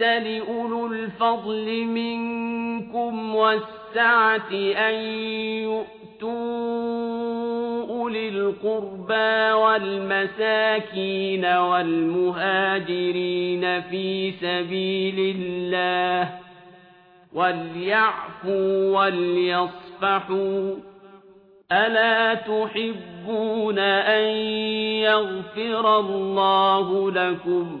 لأولو الفضل منكم والسعة أن يؤتوا أولي القربى والمساكين والمهاجرين في سبيل الله وليعفوا وليصفحوا ألا تحبون أن يغفر الله لكم